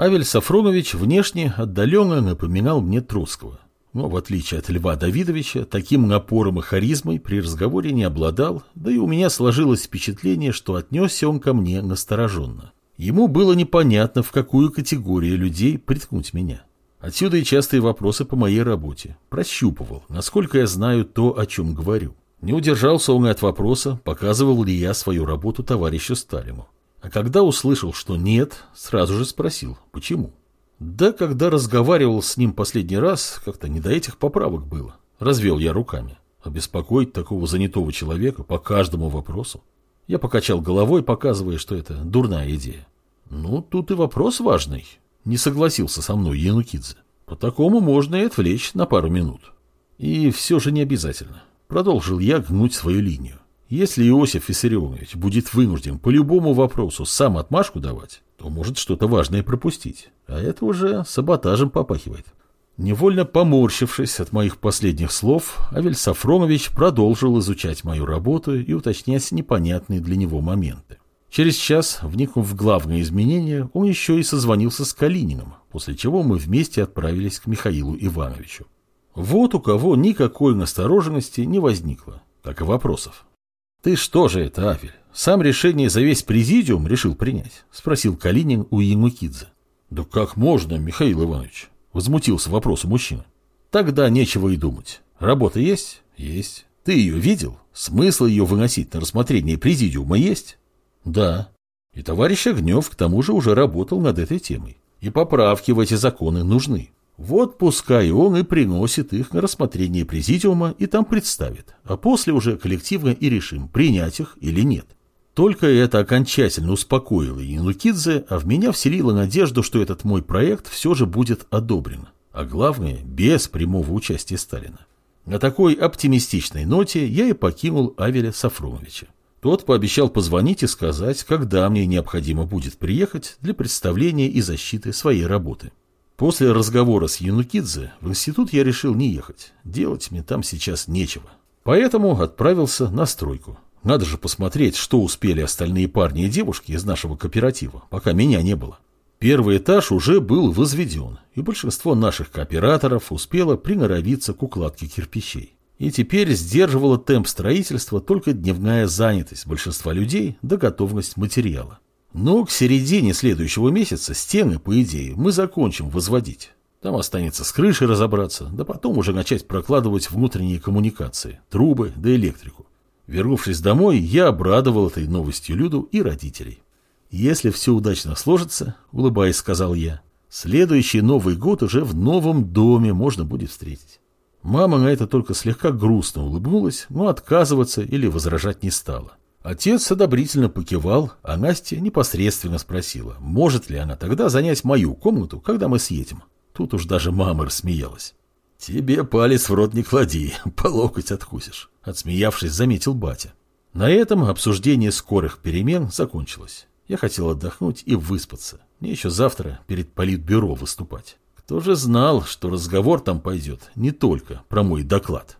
Авель Сафронович внешне отдаленно напоминал мне Троцкого. Но, в отличие от Льва Давидовича, таким напором и харизмой при разговоре не обладал, да и у меня сложилось впечатление, что отнесся он ко мне настороженно. Ему было непонятно, в какую категорию людей приткнуть меня. Отсюда и частые вопросы по моей работе. Прощупывал, насколько я знаю то, о чем говорю. Не удержался он и от вопроса, показывал ли я свою работу товарищу Сталину. А когда услышал, что нет, сразу же спросил, почему. Да, когда разговаривал с ним последний раз, как-то не до этих поправок было. Развел я руками. Обеспокоить такого занятого человека по каждому вопросу. Я покачал головой, показывая, что это дурная идея. Ну, тут и вопрос важный. Не согласился со мной Янукидзе. По такому можно и отвлечь на пару минут. И все же не обязательно. Продолжил я гнуть свою линию. Если Иосиф Виссарионович будет вынужден по любому вопросу сам отмашку давать, то может что-то важное пропустить. А это уже саботажем попахивает. Невольно поморщившись от моих последних слов, Авель Сафронович продолжил изучать мою работу и уточнять непонятные для него моменты. Через час, вникнув в главные изменения, он еще и созвонился с Калининым, после чего мы вместе отправились к Михаилу Ивановичу. Вот у кого никакой настороженности не возникло, как и вопросов. «Ты что же это, Авель, сам решение за весь президиум решил принять?» – спросил Калинин у Янукидзе. «Да как можно, Михаил Иванович?» – возмутился вопросу мужчина. «Тогда нечего и думать. Работа есть?» «Есть. Ты ее видел? Смысл ее выносить на рассмотрение президиума есть?» «Да». И товарищ Огнев к тому же уже работал над этой темой. И поправки в эти законы нужны. Вот пускай он и приносит их на рассмотрение президиума и там представит, а после уже коллективно и решим, принять их или нет. Только это окончательно успокоило Янукидзе, а в меня вселило надежду, что этот мой проект все же будет одобрен. А главное, без прямого участия Сталина. На такой оптимистичной ноте я и покинул Авеля Сафроновича. Тот пообещал позвонить и сказать, когда мне необходимо будет приехать для представления и защиты своей работы. После разговора с Янукидзе в институт я решил не ехать. Делать мне там сейчас нечего. Поэтому отправился на стройку. Надо же посмотреть, что успели остальные парни и девушки из нашего кооператива, пока меня не было. Первый этаж уже был возведен, и большинство наших кооператоров успело приноровиться к укладке кирпичей. И теперь сдерживала темп строительства только дневная занятость большинства людей да готовность материала. Но к середине следующего месяца стены, по идее, мы закончим возводить. Там останется с крышей разобраться, да потом уже начать прокладывать внутренние коммуникации, трубы да электрику. Вернувшись домой, я обрадовал этой новостью Люду и родителей. «Если все удачно сложится, — улыбаясь, сказал я, — следующий Новый год уже в новом доме можно будет встретить». Мама на это только слегка грустно улыбнулась, но отказываться или возражать не стала. Отец одобрительно покивал, а Настя непосредственно спросила, может ли она тогда занять мою комнату, когда мы съедем. Тут уж даже мама рассмеялась. «Тебе палец в рот не клади, по локоть откусишь», — отсмеявшись, заметил батя. На этом обсуждение скорых перемен закончилось. Я хотел отдохнуть и выспаться. Мне еще завтра перед политбюро выступать. Кто же знал, что разговор там пойдет не только про мой доклад.